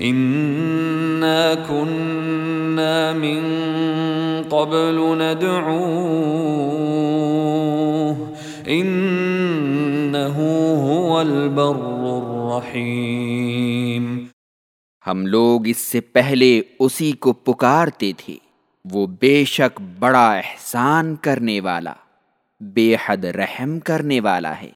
ان كنا من قبل ندعوه هو البر الرحيم ہم لوگ اس سے پہلے اسی کو پکارتے تھے، وہ بے شک بڑا احسان کرنے والا، بے حد رحم کرنے والا ہے۔